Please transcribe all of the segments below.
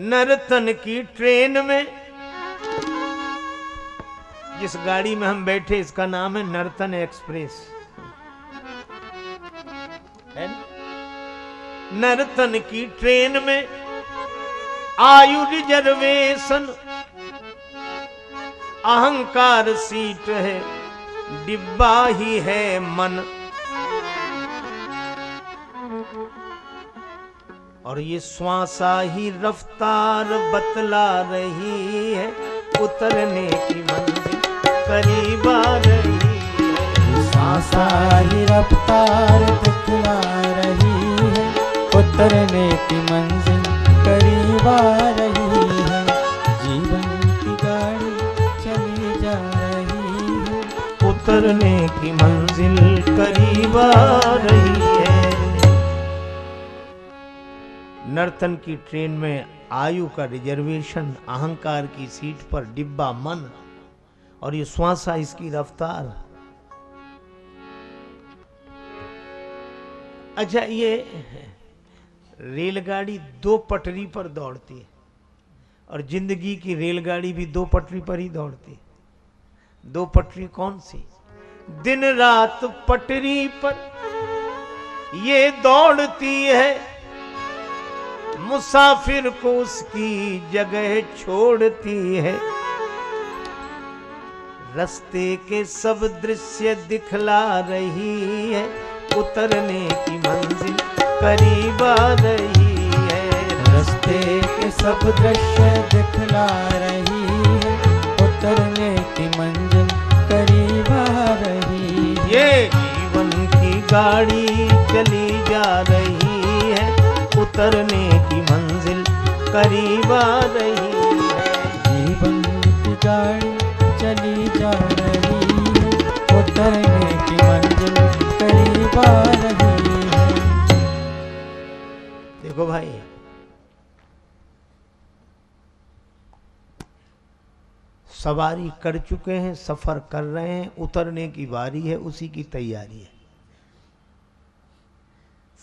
नर्तन की ट्रेन में। जिस गाड़ी में हम बैठे इसका नाम है नर्तन एक्सप्रेस। है? नर्तन की ट्रेन में आयु रिजर्वेशन। अहंकार सीट है डिब्बा ही है मन। और ये श्वासा ही रफ्तार बतला रही है उतरने की मंजिल करीब आ रही है। सांसा ही रफ्तार बतला रही है उतरने की मंजिल करीब आ रही है। जीवन की गाड़ी चली जा रही है उतरने की मंजिल करीब आ रही है। नर्तन की ट्रेन में आयु का रिजर्वेशन, अहंकार की सीट पर डिब्बा मन, और ये श्वासा इसकी रफ्तार। अच्छा ये रेलगाड़ी दो पटरी पर दौड़ती है, और ज़िंदगी की रेलगाड़ी भी दो पटरी पर ही दौड़ती है। दो पटरी कौन सी? दिन रात पटरी पर ये दौड़ती है मुसाफिर को उसकी जगह छोड़ती है। रस्ते के सब दृश्य दिखला रही है। उतरने की मंजिल करीब आ रही है। रस्ते के सब दृश्य दिखला रही है। उतरने की मंजिल करीब आ रही है। ये जीवन की गाड़ी चली जा रही है उतरने की मंजिल करीब आ रही है जीवन की गाड़ी चली जा रही है उतरने की मंजिल करीब आ रही है। देखो भाई सवारी कर चुके हैं सफ़र कर रहे हैं उतरने की बारी है उसी की तैयारी है।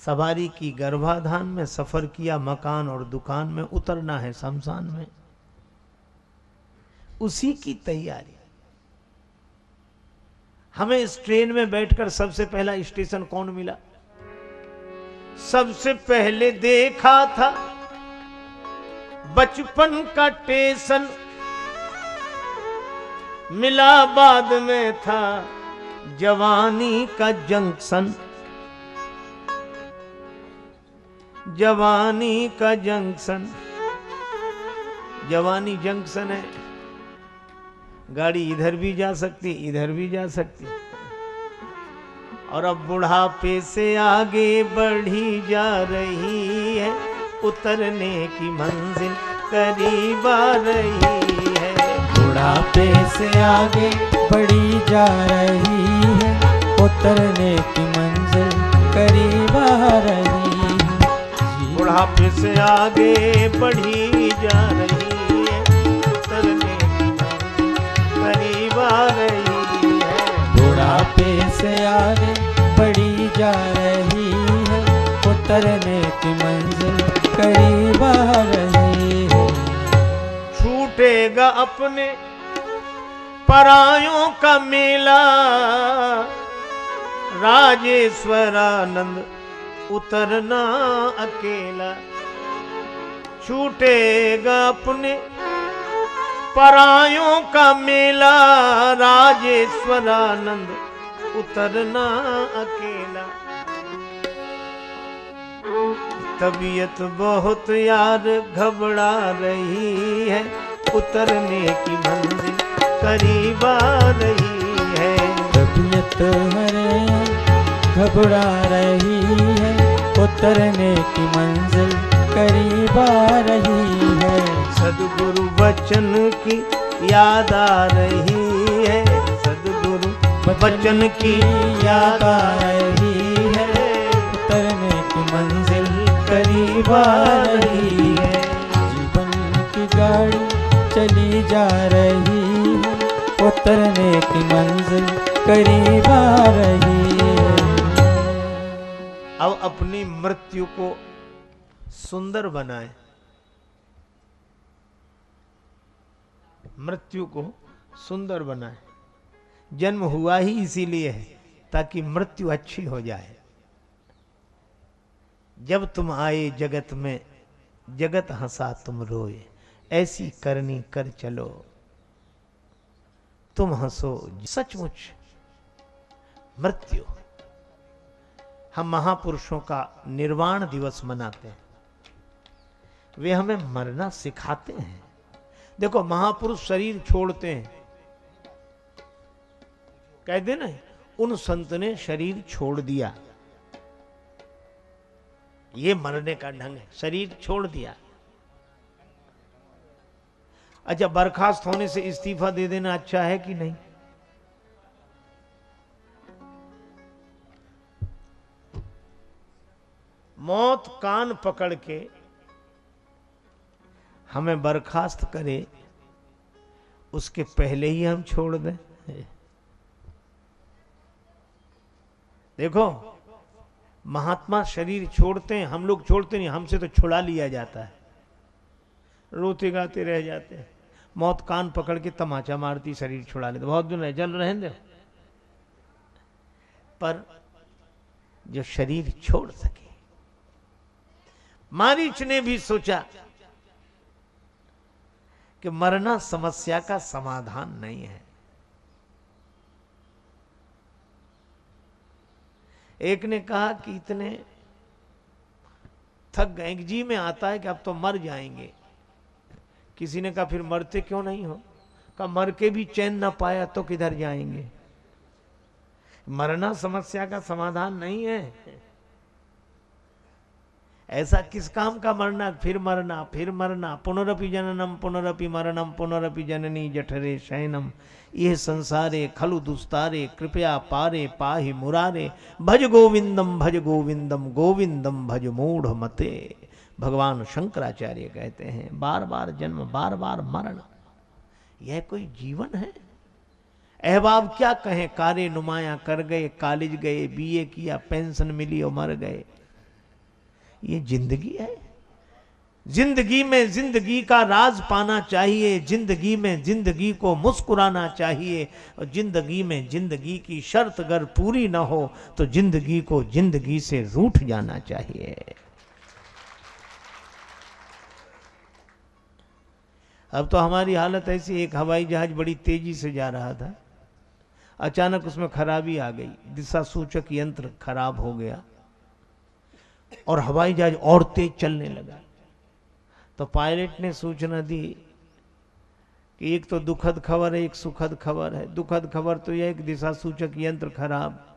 सवारी की गर्भाधान में सफ़र किया, मकान और दुकान में उतरना है शमशान में। उसी की तैयारी। हमें इस ट्रेन में बैठकर सबसे पहला स्टेशन कौन मिला? सबसे पहले देखा था बचपन का टेशन। मिला बाद में था जवानी का जंक्शन। जवानी का जंक्शन। जवानी जंक्शन है। गाड़ी इधर भी जा सकती, इधर भी जा सकती। और अब बुढ़ापे से आगे बढ़ी जा रही है, उतरने की मंजिल करीब आ रही है। बुढ़ापे से आगे बढ़ी जा रही है, उतरने की मंजिल करीब आ रही है बुढ़ापे से आगे बढ़ी जा रही है मंजिल करीब आ रही है। बुढ़ापे से आगे बढ़ी जा रही है उतरने की मंजिल करीब आ रही है। छूटेगा अपने परायों का मेला राजेश्वरानंद उतरना अकेला। छूटेगा अपने परायों का मेला, राजेश्वरानंद, उतरना अकेला। तबीयत बहुत यार, घबरा रही है, उतरने की मंजिल करीब आ रही है। तबीयत हरे घबरा रही उतरने की मंजिल करीब आ रही है। सदगुरु वचन की याद आ रही है। सदगुरु वचन की याद आ रही है। उतरने की मंजिल करीब आ रही है। जीवन की गाड़ी चली जा रही है। उतरने की मंजिल करीब आ रही है। अब अपनी मृत्यु को सुंदर बनाए। मृत्यु को सुंदर बनाए। जन्म हुआ ही इसीलिए है, ताकि मृत्यु अच्छी हो जाए। जब तुम आए जगत में, जगत हंसा तुम रोए, ऐसी करनी कर चलो। तुम हंसो, सचमुच मृत्यु। हम महापुरुषों का निर्वाण दिवस मनाते हैं। वे हमें मरना सिखाते हैं। देखो, महापुरुष शरीर छोड़ते हैं। कहते ना, उन संत ने शरीर छोड़ दिया। ये मरने का ढंग है, शरीर छोड़ दिया। अच्छा बर्खास्त होने से इस्तीफा दे देना अच्छा है कि नहीं? मौत कान पकड़ के हमें बर्खास्त करे, उसके पहले ही हम छोड़ दें। देखो, महात्मा शरीर छोड़ते हैं, हम लोग छोड़ते नहीं, हमसे तो छुड़ा लिया जाता है। रोते गाते रह जाते हैं। मौत कान पकड़ के तमाचा मारती, शरीर छुड़ा लेते बहुत दिन चल रहे पर जो शरीर छोड़ सके मारीच ने भी सोचा कि मरना समस्या का समाधान नहीं है। एक ने कहा कि इतने थक गए जी में आता है कि अब तो मर जाएँगे। किसी ने कहा, फिर मरते क्यों नहीं हो? कहा, मर के भी चैन ना पाया तो किधर जाएँगे? मरना समस्या का समाधान नहीं है। ऐसा किस काम का मरना? फिर मरना फिर मरना। पुनरपि जननम, पुनरपि मरणम, पुनरपि जननी जठरे शयनम। ये संसारे खलु दुस्तारे, कृपया पारे, पाहि मुरारे। भज गोविंदम भज गोविंदम गोविंदम भज मूढ़ मते। भगवान शंकराचार्य कहते हैं बार बार जन्म बार बार मरण। यह कोई जीवन है? अहबाब क्या कहें? कार्य नुमाया कर गए, कॉलेज गए, बीए किया, पेंशन मिली और मर गए। ये ज़िंदगी है। ज़िंदगी में ज़िंदगी का राज पाना चाहिए, ज़िंदगी में ज़िंदगी को मुस्कुराना चाहिए और ज़िंदगी में ज़िंदगी की शर्त अगर पूरी ना हो तो ज़िंदगी को ज़िंदगी से रूठ जाना चाहिए। अब तो हमारी हालत ऐसी, एक हवाई जहाज़ बड़ी तेज़ी से जा रहा था। अचानक उसमें खराबी आ गई। दिशा सूचक यंत्र खराब हो गया। और हवाई जहाज़ और तेज चलने लगा। तो पायलट ने सूचना दी कि एक तो दुखद खबर है, एक सुखद खबर है। दुखद खबर तो यह एक दिशा सूचक यंत्र खराब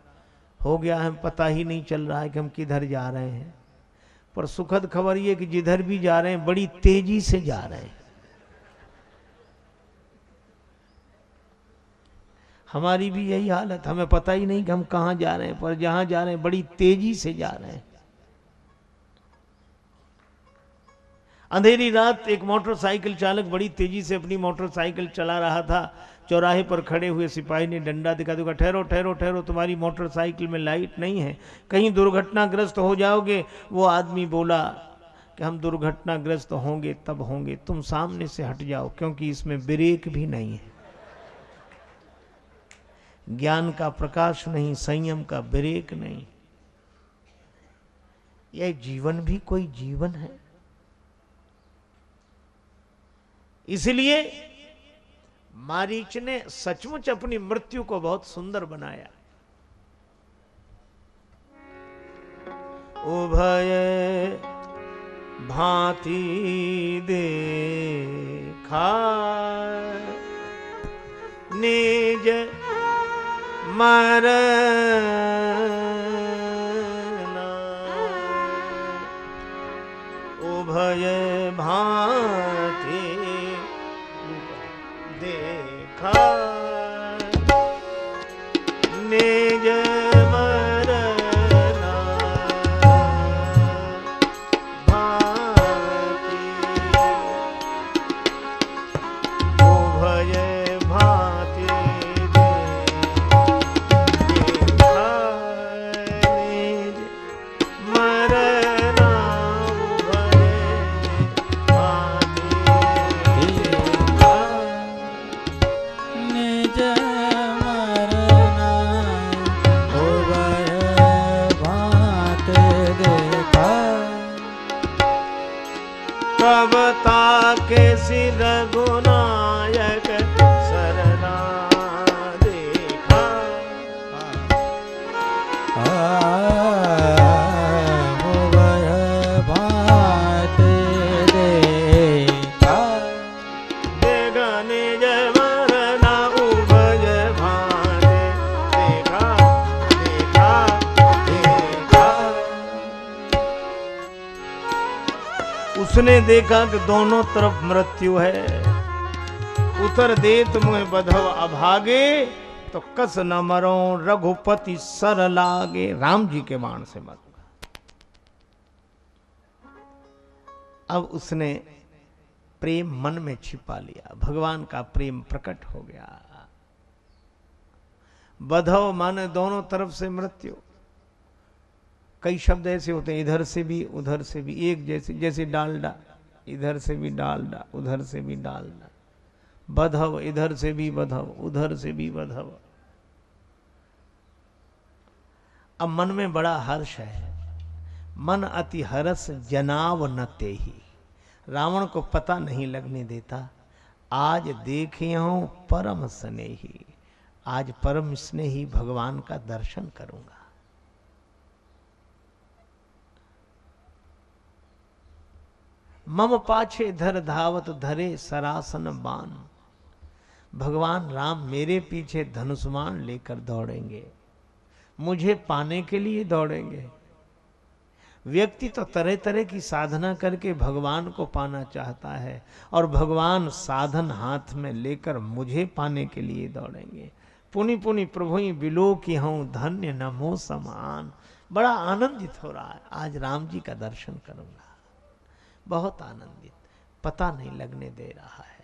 हो गया है, पता ही नहीं चल रहा है कि हम किधर जा रहे हैं। पर सुखद खबर यह कि जिधर भी जा रहे हैं, बड़ी तेज़ी से जा रहे हैं। हमारी भी यही हालत, हमें पता ही नहीं कि हम कहाँ जा रहे हैं, पर जहाँ जा रहे हैं, बड़ी तेज़ी से जा रहे हैं। अंधेरी रात एक मोटरसाइकिल चालक बड़ी तेज़ी से अपनी मोटरसाइकिल चला रहा था। चौराहे पर खड़े हुए सिपाही ने डंडा दिखा दूँगा ठहरो ठहरो ठहरो, तुम्हारी मोटरसाइकिल में लाइट नहीं है। कहीं दुर्घटनाग्रस्त हो जाओगे? वो आदमी बोला कि, हम दुर्घटनाग्रस्त होंगे, तब होंगे। तुम सामने से हट जाओ, क्योंकि इसमें ब्रेक भी नहीं है। ज्ञान का प्रकाश नहीं, संयम का ब्रेक नहीं। यह जीवन भी कोई जीवन है। इसलिए मारीच ने सचमुच अपनी मृत्यु को बहुत सुंदर बनाया। उभय भांति देखा निज मरना उभय भांति उसने देखा कि दोनों तरफ़ मृत्यु है। उतर दे मुहे बधव अभागे तो कस न मरो, रघुपति सर लागे। राम जी के बाण से मरूँगा अब उसने प्रेम मन में छिपा लिया। भगवान का प्रेम प्रकट हो गया। बधव माने दोनों तरफ़ से मृत्यु। कई शब्द ऐसे होते हैं, इधर से भी, उधर से भी, एक जैसे जैसे डालडा इधर से भी डालडा उधर से भी डालडा बधव, इधर से भी बधव, उधर से भी बधव। अब मन में बड़ा हर्ष है। मन अति हरस जनाव न ते ही रावण को पता नहीं लगने देता। आज देखे हूँ परम स्नेही। आज परम स्नेही भगवान का दर्शन करूँगा। मम पाछे धर धावत धरे सरासन बान भगवान राम मेरे पीछे धनुष्मान लेकर दौड़ेंगे। मुझे पाने के लिए दौड़ेंगे। व्यक्ति तो तरह तरह की साधना करके भगवान को पाना चाहता है और भगवान साधन हाथ में लेकर मुझे पाने के लिए दौड़ेंगे। पुनि पुनि प्रभु बिलो की हूँ, धन्य नमो समान। बड़ा आनंदित हो रहा है। आज राम जी का दर्शन करूँगा। बहुत आनंदित। पता नहीं लगने दे रहा है।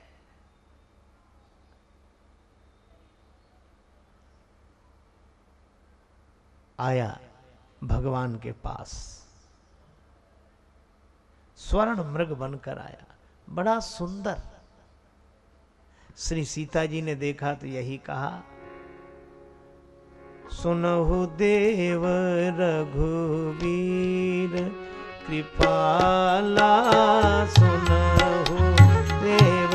आया भगवान के पास। स्वर्ण मृग बनकर आया। बड़ा सुंदर। श्री सीता जी ने देखा तो यही कहा, सुनहु देव रघुवीर कृपाला सुनहु देव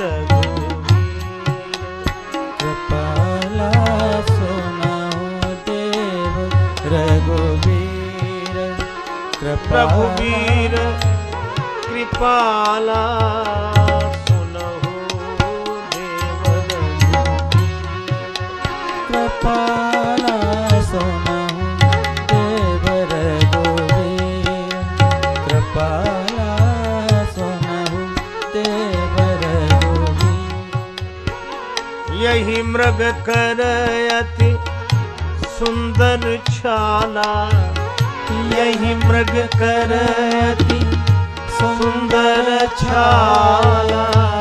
रघुवीर। कृपाला सुनाओ देव रघुवीर। कृपा प्रभुवीर कृपाला यही मृग करयति सुंदर छाला। यही मृग करयति सुंदर छाला।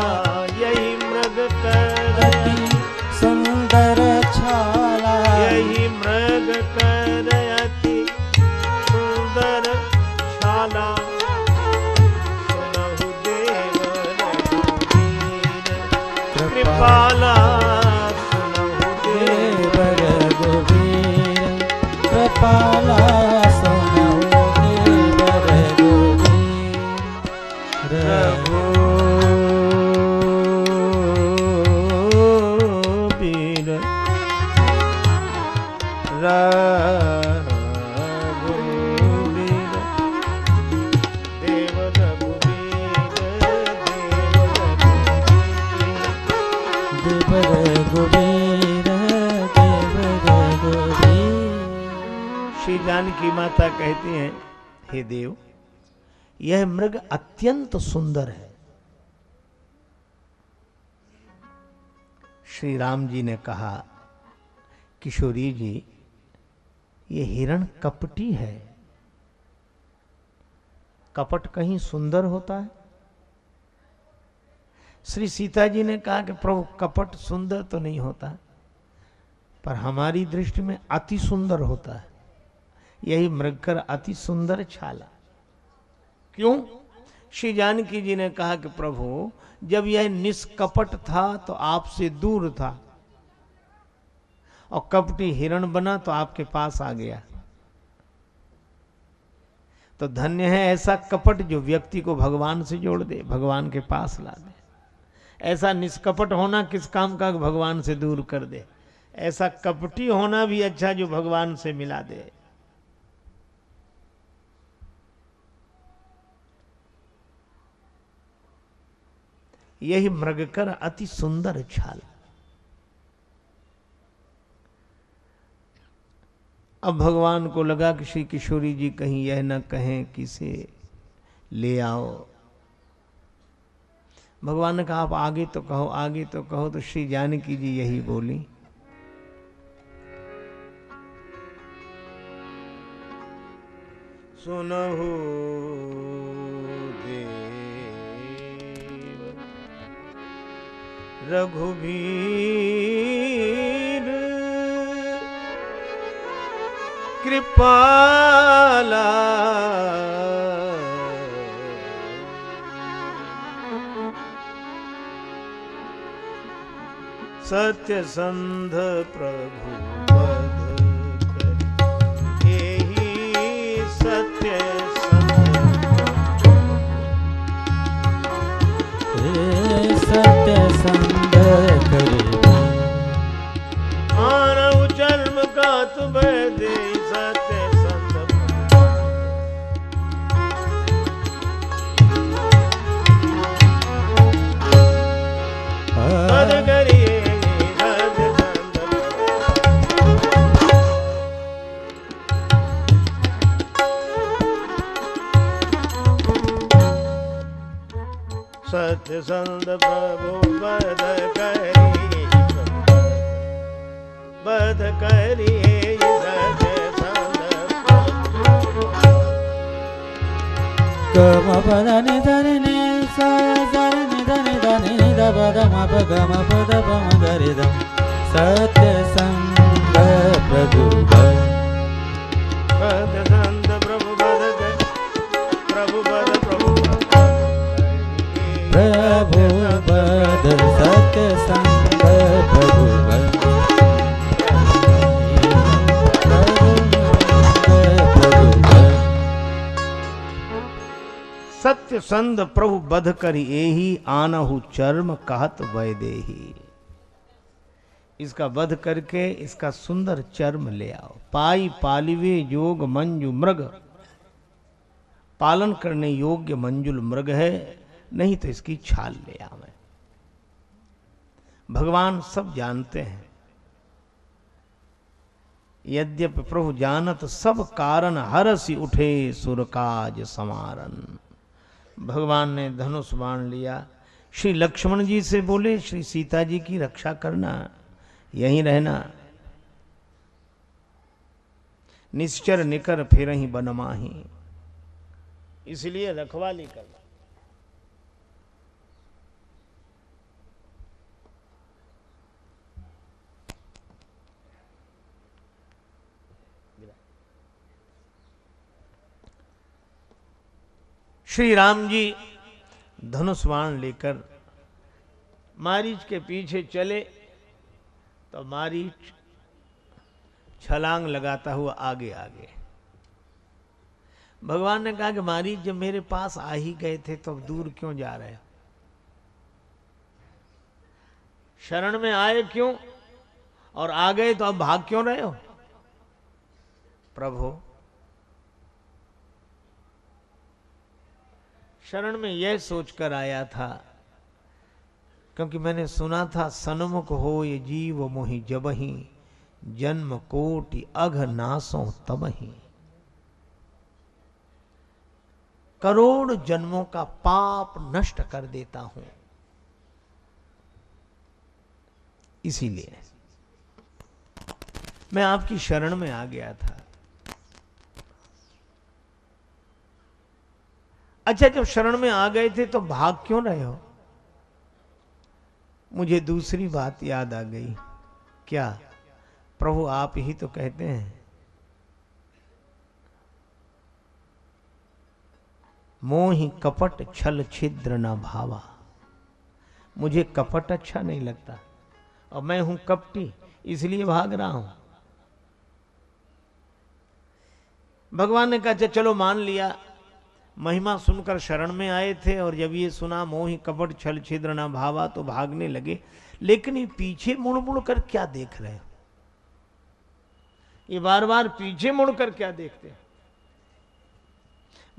यह मृग अत्यंत सुंदर है। श्री राम जी ने कहा, किशोरी जी, ये हिरण कपटी है। कपट कहीं सुंदर होता है? श्री सीता जी ने कहा कि प्रभु, कपट सुंदर तो नहीं होता, पर हमारी दृष्टि में अति सुंदर होता है। यही मृगकर अति सुंदर छाला। क्यों? श्री जानकी जी ने कहा कि प्रभु, जब यह निष्कपट था तो आपसे दूर था। और कपटी हिरण बना तो आपके पास आ गया। तो धन्य है ऐसा कपट जो व्यक्ति को भगवान से जोड़ दे, भगवान के पास ला दे। ऐसा निष्कपट होना किस काम का? भगवान से दूर कर दे। ऐसा कपटी होना भी अच्छा जो भगवान से मिला दे। यही मृगकर अति सुंदर छाल। अब भगवान को लगा कि श्री किशोरी जी कहीं यह न कहें किसे ले आओ। भगवान ने कहा, आप आगे तो कहो, आगे तो कहो। तो श्री जानकी जी यही बोली। सुनहु रघुबीर कृपाला। सत्य संध प्रभु पद सत्य करे मानव जन्म का तुम दे सत्य संध पद करिए सत्य संध सत्य संत प्रभु सत्य संत प्रभु बध कर एही, आनहु चर्म कहत वैदेही। इसका वध करके इसका सुंदर चर्म ले आओ। पाई पालिवे योग मंजू मृग। पालन करने योग्य मंजुल मृग है, नहीं तो इसकी छाल ले आवे। भगवान सब जानते हैं। यद्यप प्रभु जानत सब कारण हरसी उठे सुरकाज समारन। भगवान ने धनुष बाण लिया। श्री लक्ष्मण जी से बोले, श्री सीता जी की रक्षा करना, यहीं रहना। निश्चर निकर फिर ही बनमाही। इसलिए रखवाली करना। श्री राम जी धनुष बाण लेकर मारीच के पीछे चले तो मारीच छलांग लगाता हुआ आगे आगे। भगवान ने कहा कि मारीच जब मेरे पास आ ही गए थे तो अब दूर क्यों जा रहे हो? शरण में आए क्यों? और आ गए तो अब भाग क्यों रहे हो? प्रभु शरण में यह सोचकर आया था, क्योंकि मैंने सुना था, सन्मुख हो ये जीव मोहि जबही, जन्म कोटि अघ नासों तबही करोड़ जन्मों का पाप नष्ट कर देता हूँ। इसीलिए मैं आपकी शरण में आ गया था। अच्छा जब शरण में आ गए थे तो भाग क्यों रहे हो? मुझे दूसरी बात याद आ गई। क्या? प्रभु आप ही तो कहते हैं। मोहि कपट छल छिद्र न भावा। मुझे कपट अच्छा नहीं लगता। और मैं हूँ कपटी इसलिए भाग रहा हूँ। भगवान ने कहा "अच्छा, चलो मान लिया। महिमा सुनकर शरण में आए थे और जब ये सुना, मोहि कपट, छल छिद्र न भावा तो भागने लगे। लेकिन ये पीछे मुड़ मुड़ कर क्या देख रहे हो? ये बार बार पीछे मुड़कर क्या देखते हैं?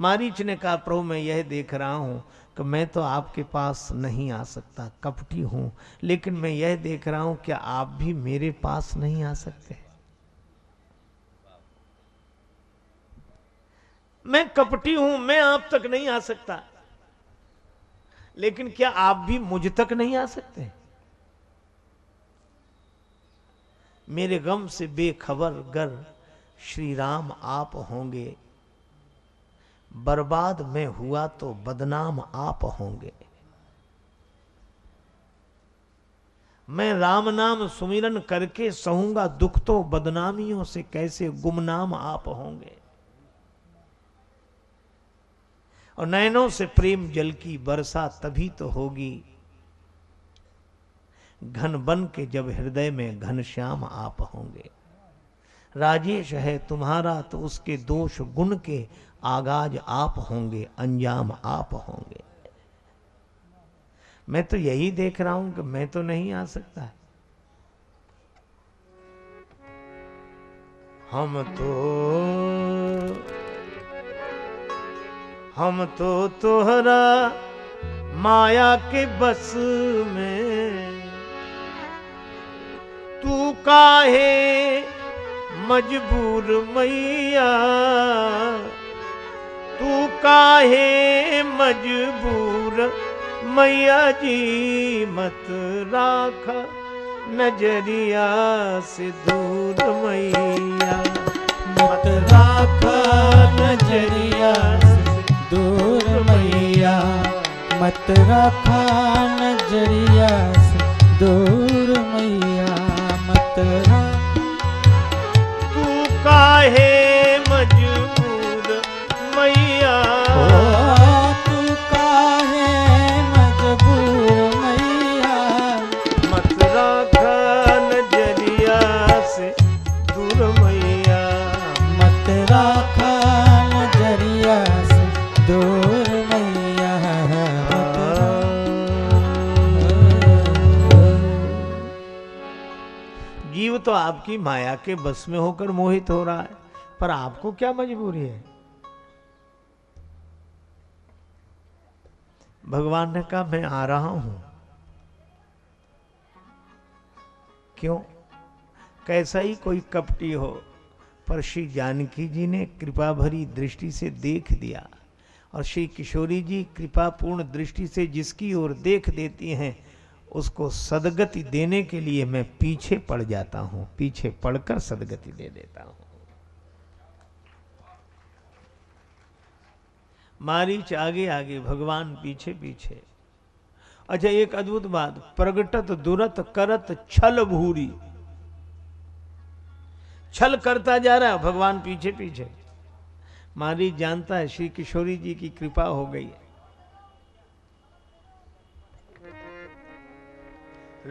मारीच ने कहा, प्रभु, मैं यह देख रहा हूँ कि मैं तो आपके पास नहीं आ सकता, कपटी हूँ। लेकिन मैं यह देख रहा हूँ क्या आप भी मेरे पास नहीं आ सकते। मैं कपटी हूँ, मैं आप तक नहीं आ सकता। लेकिन क्या आप भी मुझ तक नहीं आ सकते? मेरे गम से बेखबर गर श्री राम आप होंगे। बर्बाद में हुआ तो बदनाम आप होंगे। मैं राम नाम सुमिरन करके सहूँगा, दुख तो बदनामियों से कैसे गुमनाम आप होंगे? और नैनों से प्रेम जल की वर्षा तभी तो होगी। घन बन के जब हृदय में घनश्याम आप होंगे। राजेश है तुम्हारा तो उसके दोष गुण के आगाज़ आप होंगे, अंजाम आप होंगे। मैं तो यही देख रहा हूँ कि मैं तो नहीं आ सकता। हम तो हम तो तोहरा माया के बस में। तू काहे मजबूर मैया? तू काहे मजबूर मैया जी? मत राख नज़रिया से दूर मैया। मत राखा नज़रिया दूर मैया मत रखा नज़रिया से। दूर मैया मत रखा। तू काहे आपकी माया के बस में होकर मोहित हो रहा है, पर आपको क्या मजबूरी है? भगवान ने कहा, मैं आ रहा हूँ। क्यों? कैसा ही कोई कपटी हो, पर श्री जानकी जी ने कृपा भरी दृष्टि से देख दिया, और श्री किशोरी जी कृपा पूर्ण दृष्टि से जिसकी ओर देख देती हैं उसको सदगति देने के लिए मैं पीछे पड़ जाता हूँ, पीछे पड़कर सदगति दे देता हूँ। मारीच आगे आगे, भगवान पीछे पीछे। अच्छा एक अद्भुत बात, प्रगटत, दुरत, करत, छल भूरी। छल करता जा रहा, भगवान पीछे पीछे। मारी जानता है, श्री किशोरी जी की कृपा हो गई है।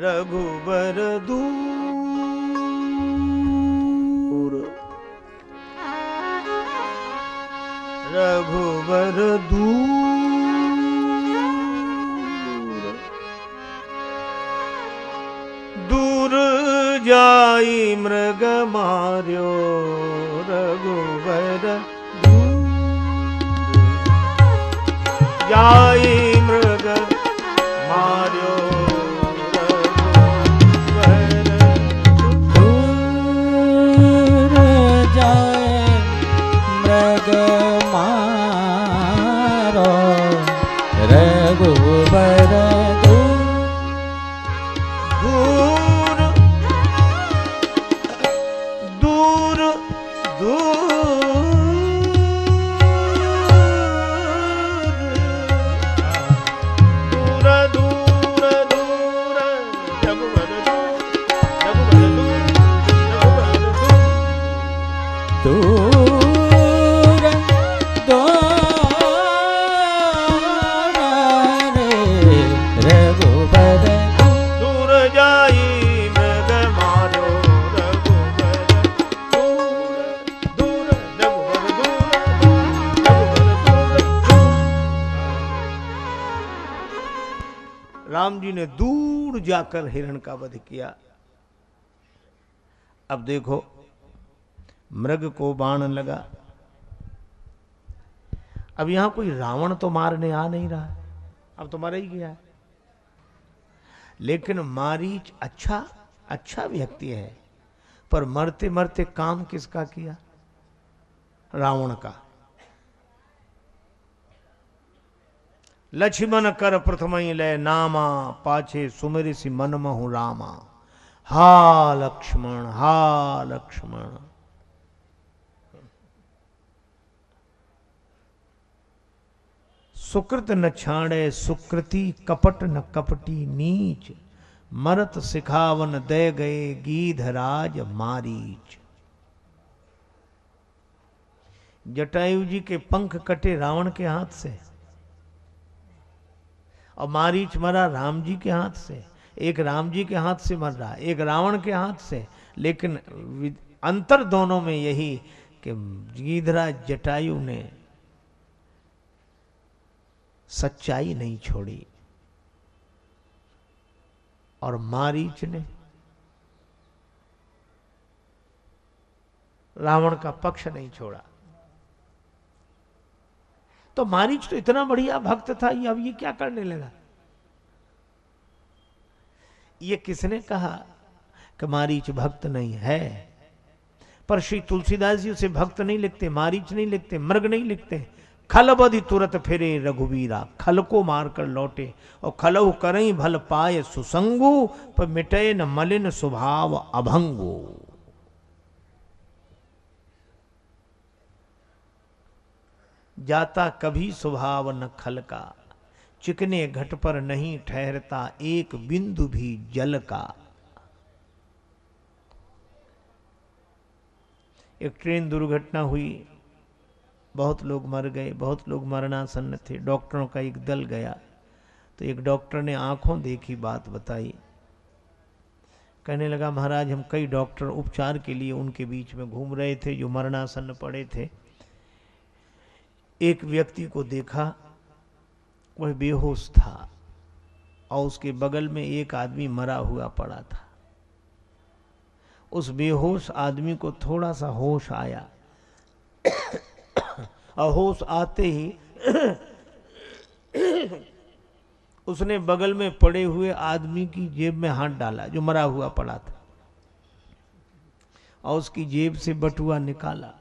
रघुबर दूर रघुबर दूर दूर जाई मृग मार्यो रघुबर दूर जाई जाकर हिरण का वध किया। अब देखो, मृग को बाण लगा। अब यहाँ कोई रावण तो मारने आ नहीं रहा अब तो मारा ही गया है। लेकिन मारीच अच्छा अच्छा व्यक्ति है। पर मरते मरते काम किसका किया? रावण का। लक्ष्मण कर प्रथम लय नामा, पाछे सुमेर सी मन महु रामा। हा लक्ष्मण हा लक्ष्मण। सुकृत न छाड़े, सुकृति कपट न कपटी नीच। मरत सिखावन दे गए गीधराज मारीच। जटायु जी के पंख कटे रावण के हाथ से। और मारीच मरा राम जी के हाथ से। एक राम जी के हाथ से मर रहा, एक रावण के हाथ से। लेकिन अंतर दोनों में यही कि गीधराज जटायु ने सच्चाई नहीं छोड़ी। और मारीच ने रावण का पक्ष नहीं छोड़ा। तो मारीच तो इतना बढ़िया भक्त था, ये अब ये क्या करने लगा? ये किसने कहा कि मारीच भक्त नहीं है? पर श्री तुलसीदास जी उसे भक्त नहीं लिखते, मारीच नहीं लिखते, मृग नहीं लिखते। खल बधि तुरत फिरे रघुवीरा, खल को मारकर लौटे और खलहु करई भल पाए सुसंगु, पर मिटे न मलिन स्वभाव अभंगो। जाता कभी स्वभाव न खल का चिकने घट पर नहीं ठहरता, एक बिंदु भी जल का। एक ट्रेन दुर्घटना हुई, बहुत लोग मर गए, बहुत लोग मरणासन्न थे, डॉक्टरों का एक दल गया। तो एक डॉक्टर ने आँखों देखी बात बताई। कहने लगा, महाराज, हम कई डॉक्टर उपचार के लिए उनके बीच में घूम रहे थे, जो मरणासन्न पड़े थे। एक व्यक्ति को देखा, वह बेहोश था और उसके बगल में एक आदमी मरा हुआ पड़ा था। उस बेहोश आदमी को थोड़ा सा होश आया। और होश आते ही उसने बगल में पड़े हुए आदमी की जेब में हाथ डाला, जो मरा हुआ पड़ा था, और उसकी जेब से बटुआ निकाला।